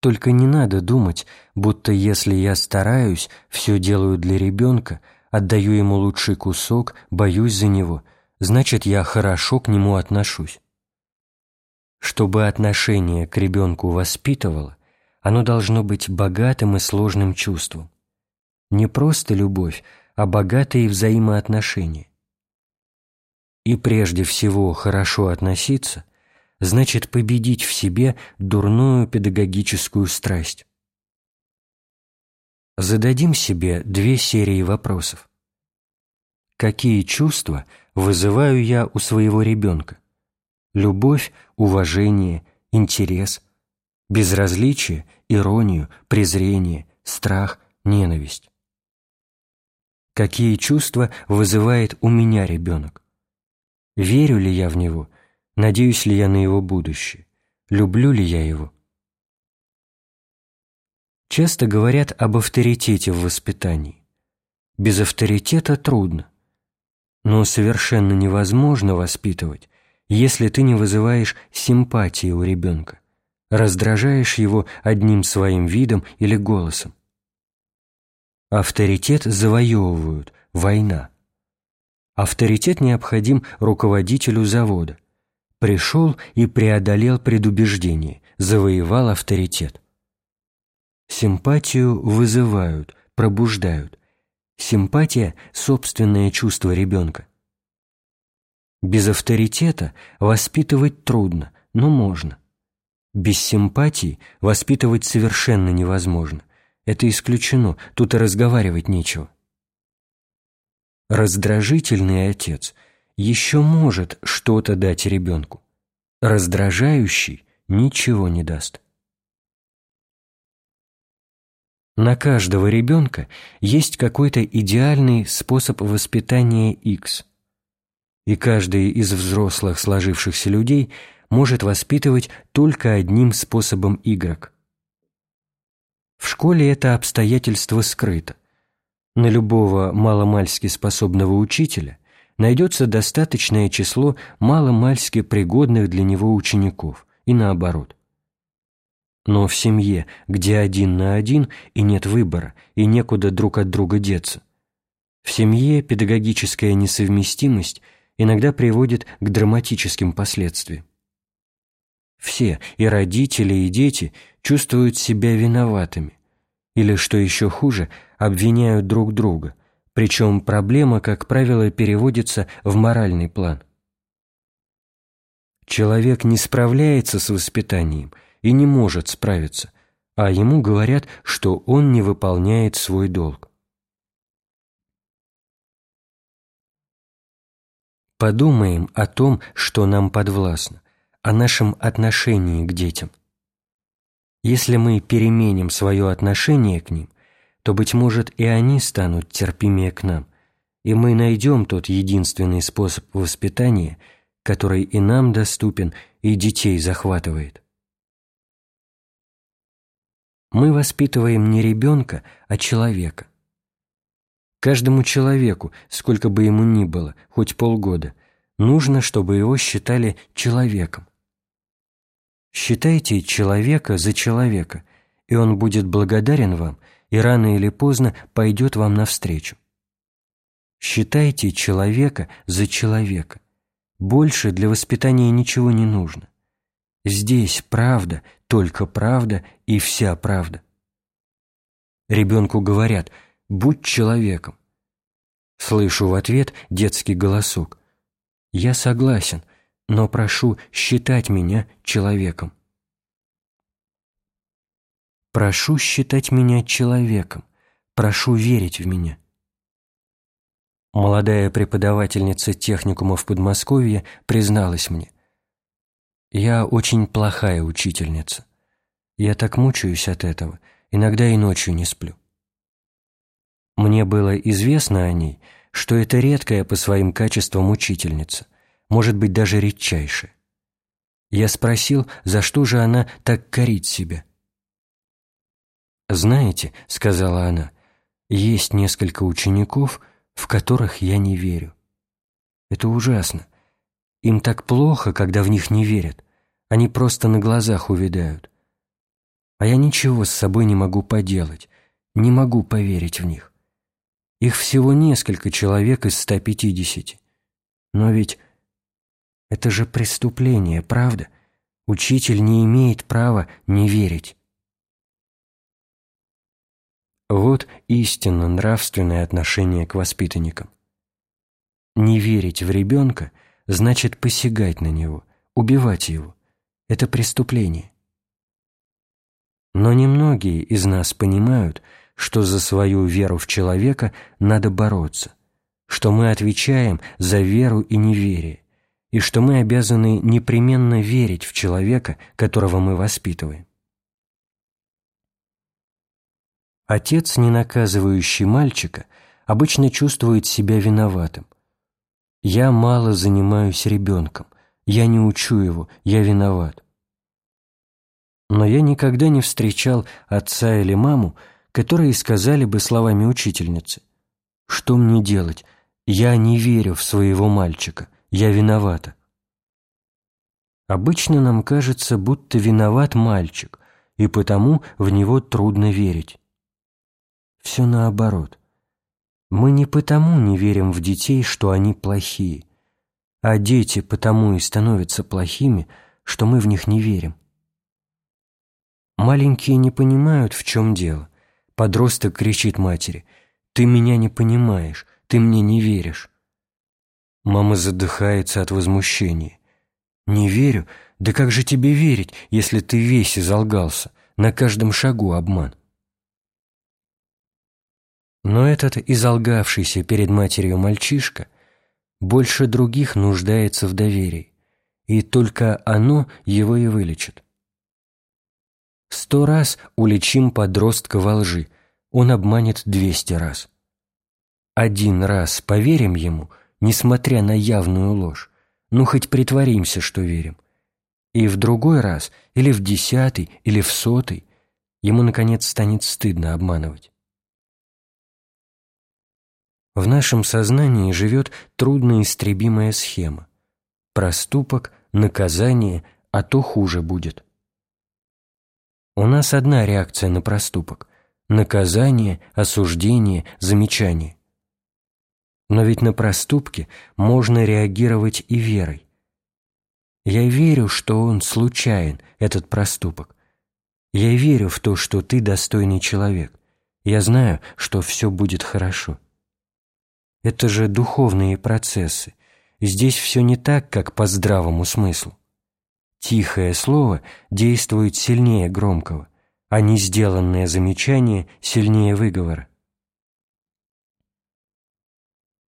Только не надо думать, будто если я стараюсь, все делаю для ребенка, отдаю ему лучший кусок, боюсь за него, значит, я хорошо к нему отношусь. Чтобы отношение к ребенку воспитывало, оно должно быть богатым и сложным чувством. Не просто любовь, а богатые взаимоотношения. И прежде всего хорошо относиться значит победить в себе дурную педагогическую страсть. Зададим себе две серии вопросов. Какие чувства вызываю я у своего ребенка? Любовь, уважение, интерес, безразличие, иронию, презрение, страх, ненависть. Какие чувства вызывает у меня ребенок? Верю ли я в него – Надеюсь ли я на его будущее? Люблю ли я его? Часто говорят об авторитете в воспитании. Без авторитета трудно. Но совершенно невозможно воспитывать, если ты не вызываешь симпатии у ребенка, раздражаешь его одним своим видом или голосом. Авторитет завоевывают, война. Авторитет необходим руководителю завода – пришел и преодолел предубеждение, завоевал авторитет. Симпатию вызывают, пробуждают. Симпатия – собственное чувство ребенка. Без авторитета воспитывать трудно, но можно. Без симпатии воспитывать совершенно невозможно. Это исключено, тут и разговаривать нечего. Раздражительный отец – еще может что-то дать ребенку. Раздражающий ничего не даст. На каждого ребенка есть какой-то идеальный способ воспитания X. И каждый из взрослых сложившихся людей может воспитывать только одним способом Y. В школе это обстоятельство скрыто. На любого маломальски способного учителя найдется достаточное число маломальски пригодных для него учеников, и наоборот. Но в семье, где один на один и нет выбора, и некуда друг от друга деться, в семье педагогическая несовместимость иногда приводит к драматическим последствиям. Все, и родители, и дети, чувствуют себя виноватыми, или, что еще хуже, обвиняют друг друга, причем проблема, как правило, переводится в моральный план. Человек не справляется с воспитанием и не может справиться, а ему говорят, что он не выполняет свой долг. Подумаем о том, что нам подвластно, о нашем отношении к детям. Если мы переменим свое отношение к ним – то, быть может, и они станут терпимее к нам, и мы найдем тот единственный способ воспитания, который и нам доступен, и детей захватывает. Мы воспитываем не ребенка, а человека. Каждому человеку, сколько бы ему ни было, хоть полгода, нужно, чтобы его считали человеком. Считайте человека за человека, и он будет благодарен вам – и рано или поздно пойдет вам навстречу. Считайте человека за человека. Больше для воспитания ничего не нужно. Здесь правда, только правда и вся правда. Ребенку говорят «будь человеком». Слышу в ответ детский голосок. «Я согласен, но прошу считать меня человеком». Прошу считать меня человеком, прошу верить в меня. Молодая преподавательница техникума в Подмосковье призналась мне. «Я очень плохая учительница. Я так мучаюсь от этого, иногда и ночью не сплю». Мне было известно о ней, что это редкая по своим качествам учительница, может быть, даже редчайшая. Я спросил, за что же она так корит себя. «Знаете, — сказала она, — есть несколько учеников, в которых я не верю. Это ужасно. Им так плохо, когда в них не верят. Они просто на глазах увядают. А я ничего с собой не могу поделать, не могу поверить в них. Их всего несколько человек из 150. Но ведь это же преступление, правда? Учитель не имеет права не верить. Вот истинно нравственное отношение к воспитанникам. Не верить в ребенка значит посягать на него, убивать его. Это преступление. Но немногие из нас понимают, что за свою веру в человека надо бороться, что мы отвечаем за веру и неверие, и что мы обязаны непременно верить в человека, которого мы воспитываем. Отец, не наказывающий мальчика, обычно чувствует себя виноватым. «Я мало занимаюсь ребенком, я не учу его, я виноват». Но я никогда не встречал отца или маму, которые сказали бы словами учительницы «Что мне делать? Я не верю в своего мальчика, я виновата». Обычно нам кажется, будто виноват мальчик, и потому в него трудно верить. Все наоборот. Мы не потому не верим в детей, что они плохие, а дети потому и становятся плохими, что мы в них не верим. Маленькие не понимают, в чем дело. Подросток кричит матери «Ты меня не понимаешь, ты мне не веришь». Мама задыхается от возмущения. «Не верю? Да как же тебе верить, если ты весь изолгался, на каждом шагу обман?» Но этот изолгавшийся перед матерью мальчишка больше других нуждается в доверии, и только оно его и вылечит. Сто раз уличим подростка во лжи, он обманет двести раз. Один раз поверим ему, несмотря на явную ложь, ну хоть притворимся, что верим. И в другой раз, или в десятый, или в сотый, ему, наконец, станет стыдно обманывать. В нашем сознании живет трудноистребимая схема. Проступок, наказание, а то хуже будет. У нас одна реакция на проступок – наказание, осуждение, замечание. Но ведь на проступки можно реагировать и верой. Я верю, что он случайен, этот проступок. Я верю в то, что ты достойный человек. Я знаю, что все будет хорошо. Это же духовные процессы. Здесь все не так, как по здравому смыслу. Тихое слово действует сильнее громкого, а не сделанное замечание сильнее выговора.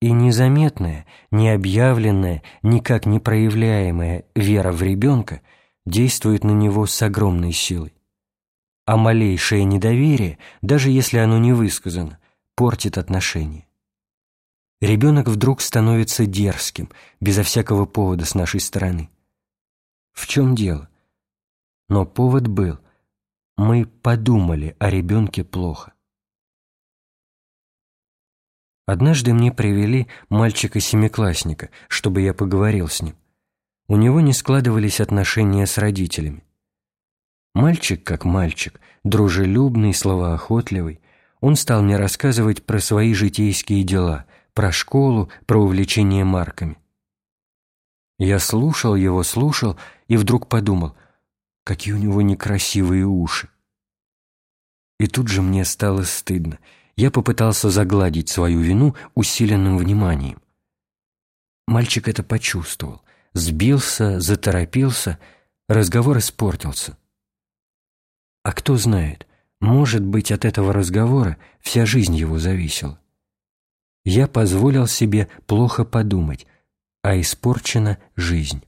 И незаметная, необъявленная, никак не проявляемая вера в ребенка действует на него с огромной силой. А малейшее недоверие, даже если оно не высказано, портит отношения. Ребенок вдруг становится дерзким, безо всякого повода с нашей стороны. В чем дело? Но повод был. Мы подумали о ребенке плохо. Однажды мне привели мальчика-семиклассника, чтобы я поговорил с ним. У него не складывались отношения с родителями. Мальчик как мальчик, дружелюбный, словоохотливый, он стал мне рассказывать про свои житейские дела, про школу, про увлечение марками. Я слушал его, слушал и вдруг подумал, какие у него некрасивые уши. И тут же мне стало стыдно. Я попытался загладить свою вину усиленным вниманием. Мальчик это почувствовал, сбился, заторопился, разговор испортился. А кто знает, может быть, от этого разговора вся жизнь его зависела. Я позволил себе плохо подумать, а испорчена жизнь.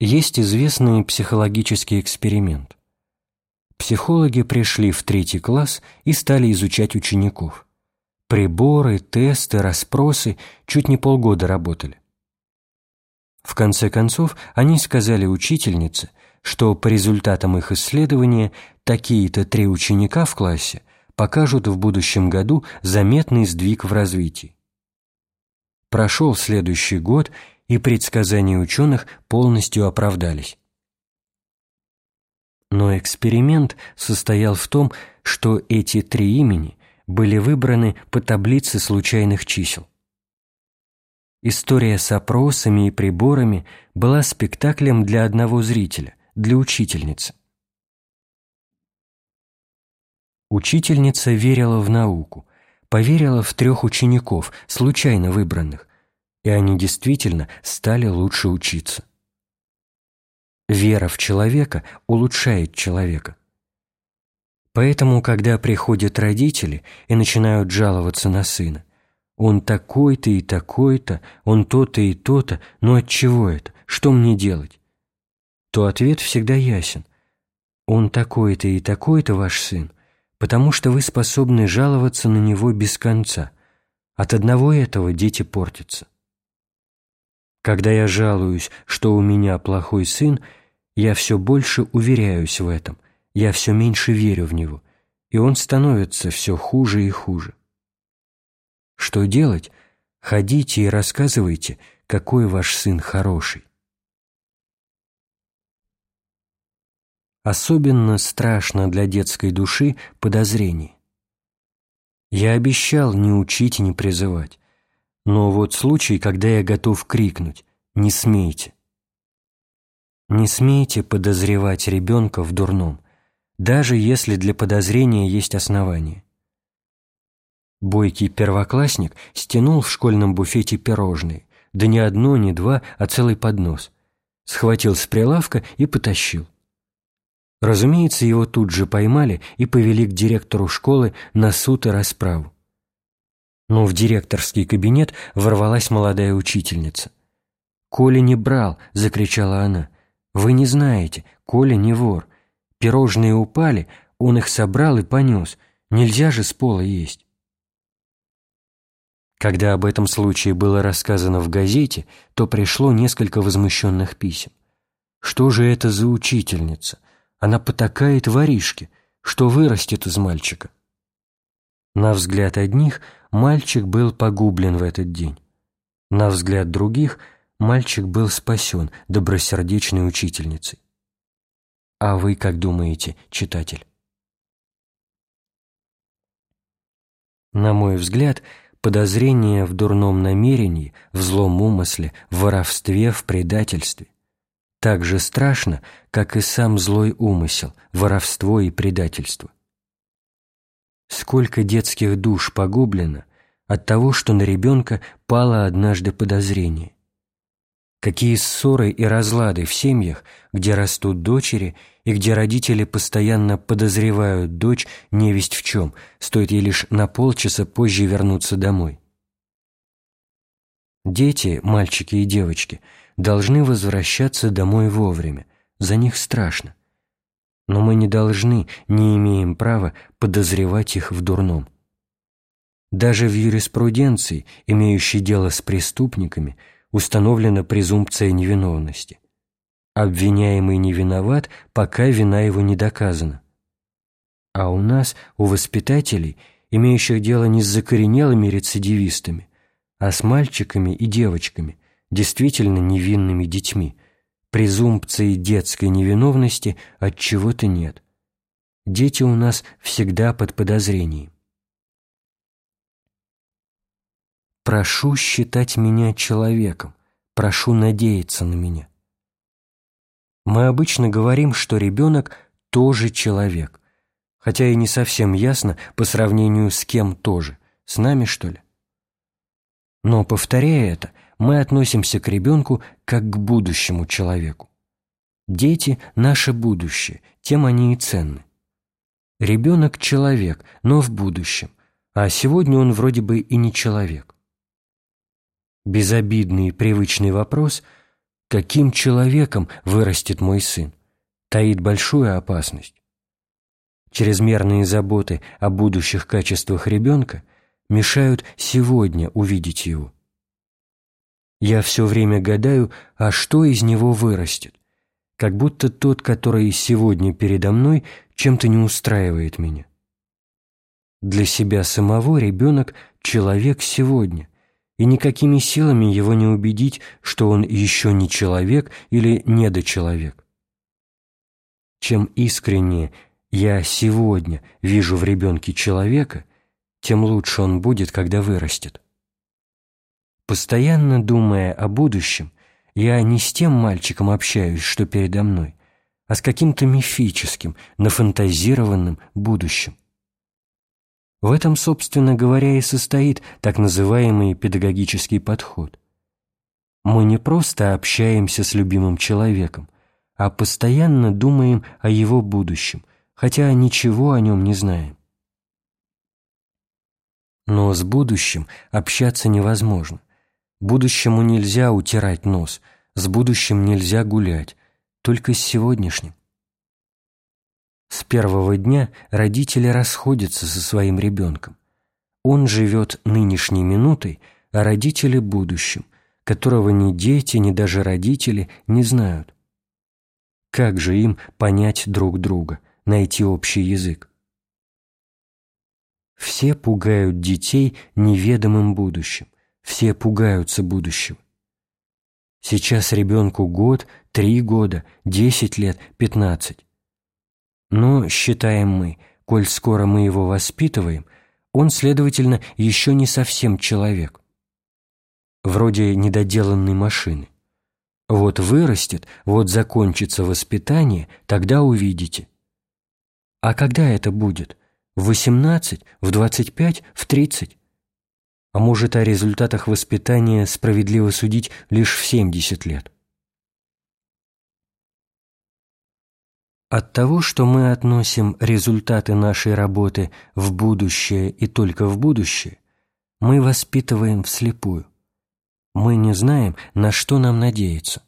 Есть известный психологический эксперимент. Психологи пришли в третий класс и стали изучать учеников. Приборы, тесты, расспросы чуть не полгода работали. В конце концов, они сказали учительнице, что по результатам их исследования такие-то три ученика в классе покажут в будущем году заметный сдвиг в развитии. Прошел следующий год, и предсказания ученых полностью оправдались. Но эксперимент состоял в том, что эти три имени были выбраны по таблице случайных чисел. История с опросами и приборами была спектаклем для одного зрителя, для учительницы. Учительница верила в науку, поверила в трех учеников, случайно выбранных, и они действительно стали лучше учиться. Вера в человека улучшает человека. Поэтому, когда приходят родители и начинают жаловаться на сына, он такой-то и такой-то, он то-то и то-то, но от чего это? Что мне делать? То ответ всегда ясен. Он такой-то и такой-то ваш сын, потому что вы способны жаловаться на него без конца. От одного этого дети портятся. Когда я жалуюсь, что у меня плохой сын, я все больше уверяюсь в этом, я все меньше верю в него, и он становится все хуже и хуже. Что делать? Ходите и рассказывайте, какой ваш сын хороший. Особенно страшно для детской души подозрение. Я обещал не учить и не призывать, но вот случай, когда я готов крикнуть «Не смейте!». Не смейте подозревать ребенка в дурном, даже если для подозрения есть основания. Бойкий первоклассник стянул в школьном буфете пирожные, да не одно, не два, а целый поднос. Схватил с прилавка и потащил. Разумеется, его тут же поймали и повели к директору школы на суд и расправу. Но в директорский кабинет ворвалась молодая учительница. «Коля не брал!» — закричала она. «Вы не знаете, Коля не вор. Пирожные упали, он их собрал и понес. Нельзя же с пола есть». Когда об этом случае было рассказано в газете, то пришло несколько возмущенных писем. Что же это за учительница? Она потакает воришке. Что вырастет из мальчика? На взгляд одних мальчик был погублен в этот день. На взгляд других мальчик был спасен добросердечной учительницей. А вы как думаете, читатель? На мой взгляд, подозрение в дурном намерении, в злом умысле, в воровстве, в предательстве. Так же страшно, как и сам злой умысел, воровство и предательство. Сколько детских душ погублено от того, что на ребенка пало однажды подозрение. Какие ссоры и разлады в семьях, где растут дочери и где родители постоянно подозревают дочь невесть в чем, стоит ей лишь на полчаса позже вернуться домой. Дети, мальчики и девочки, должны возвращаться домой вовремя, за них страшно. Но мы не должны, не имеем права подозревать их в дурном. Даже в юриспруденции, имеющей дело с преступниками, установлена презумпция невиновности. Обвиняемый не виноват, пока вина его не доказана. А у нас, у воспитателей, имеющих дело не с закоренелыми рецидивистами, а с мальчиками и девочками, действительно невинными детьми, презумпции детской невиновности от чего-то нет. Дети у нас всегда под подозрением. Прошу считать меня человеком, прошу надеяться на меня. Мы обычно говорим, что ребенок тоже человек, хотя и не совсем ясно по сравнению с кем тоже, с нами что ли. Но, повторяя это, мы относимся к ребенку как к будущему человеку. Дети – наше будущее, тем они и ценны. Ребенок – человек, но в будущем, а сегодня он вроде бы и не человек. Безобидный и привычный вопрос – каким человеком вырастет мой сын, таит большую опасность. Чрезмерные заботы о будущих качествах ребенка мешают сегодня увидеть его. Я все время гадаю, а что из него вырастет, как будто тот, который сегодня передо мной, чем-то не устраивает меня. Для себя самого ребенок – человек сегодня, и никакими силами его не убедить, что он еще не человек или недочеловек. Чем искреннее я сегодня вижу в ребенке человека, тем лучше он будет, когда вырастет. Постоянно думая о будущем, я не с тем мальчиком общаюсь, что передо мной, а с каким-то мифическим, нафантазированным будущим. В этом, собственно говоря, и состоит так называемый педагогический подход. Мы не просто общаемся с любимым человеком, а постоянно думаем о его будущем, хотя ничего о нем не знаем. Но с будущим общаться невозможно. Будущему нельзя утирать нос, с будущим нельзя гулять, только с сегодняшним. С первого дня родители расходятся со своим ребенком. Он живет нынешней минутой, а родители – будущим, которого ни дети, ни даже родители не знают. Как же им понять друг друга, найти общий язык? Все пугают детей неведомым будущим, все пугаются будущего. Сейчас ребенку год, три года, десять лет, пятнадцать. Но, считаем мы, коль скоро мы его воспитываем, он, следовательно, еще не совсем человек. Вроде недоделанной машины. Вот вырастет, вот закончится воспитание, тогда увидите. А когда это будет? В 18, в 25, в 30? А может, о результатах воспитания справедливо судить лишь в 70 лет? От того, что мы относим результаты нашей работы в будущее и только в будущее, мы воспитываем вслепую. Мы не знаем, на что нам надеяться.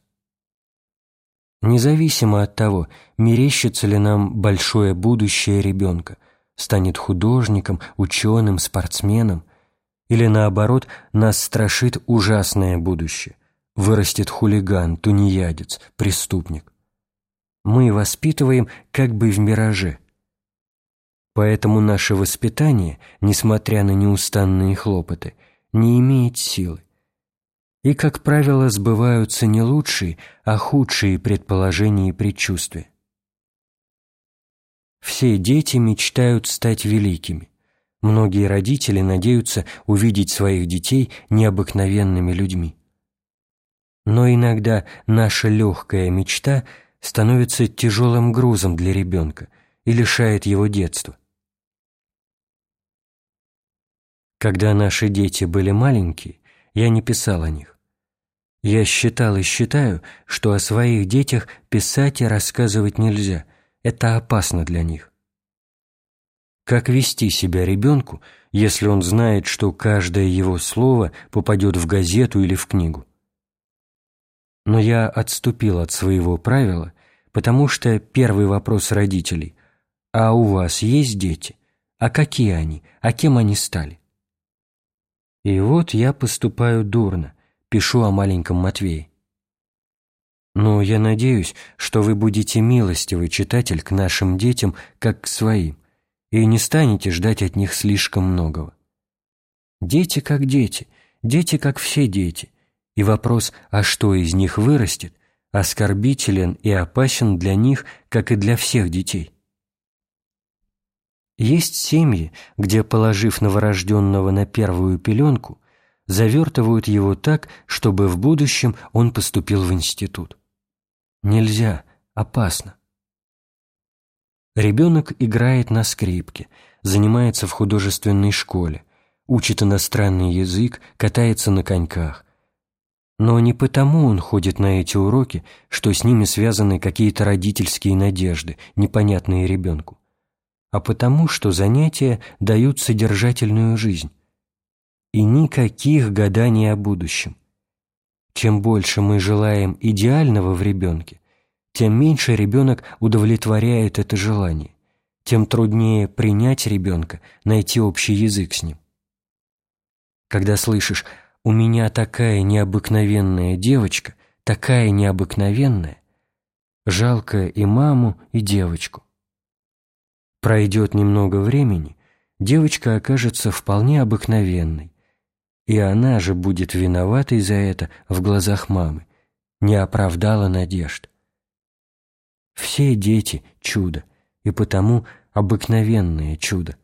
Независимо от того, мерещится ли нам большое будущее ребенка, станет художником, ученым, спортсменом, или наоборот, нас страшит ужасное будущее, вырастет хулиган, тунеядец, преступник мы воспитываем как бы в мираже. Поэтому наше воспитание, несмотря на неустанные хлопоты, не имеет силы. И, как правило, сбываются не лучшие, а худшие предположения и предчувствия. Все дети мечтают стать великими. Многие родители надеются увидеть своих детей необыкновенными людьми. Но иногда наша легкая мечта – становится тяжелым грузом для ребенка и лишает его детства. Когда наши дети были маленькие, я не писал о них. Я считал и считаю, что о своих детях писать и рассказывать нельзя, это опасно для них. Как вести себя ребенку, если он знает, что каждое его слово попадет в газету или в книгу? Но я отступил от своего правила, потому что первый вопрос родителей «А у вас есть дети? А какие они? А кем они стали?» И вот я поступаю дурно, пишу о маленьком Матвее. Но я надеюсь, что вы будете милостивый читатель к нашим детям, как к своим, и не станете ждать от них слишком многого. Дети как дети, дети как все дети, и вопрос, а что из них вырастет, оскорбителен и опасен для них, как и для всех детей. Есть семьи, где, положив новорожденного на первую пеленку, завертывают его так, чтобы в будущем он поступил в институт. Нельзя, опасно. Ребенок играет на скрипке, занимается в художественной школе, учит иностранный язык, катается на коньках, но не потому он ходит на эти уроки, что с ними связаны какие-то родительские надежды, непонятные ребенку, а потому, что занятия дают содержательную жизнь. И никаких гаданий о будущем. Чем больше мы желаем идеального в ребенке, тем меньше ребенок удовлетворяет это желание, тем труднее принять ребенка, найти общий язык с ним. Когда слышишь у меня такая необыкновенная девочка, такая необыкновенная. Жалко и маму, и девочку. Пройдет немного времени, девочка окажется вполне обыкновенной, и она же будет виноватой за это в глазах мамы, не оправдала надежд. Все дети – чудо, и потому обыкновенное чудо.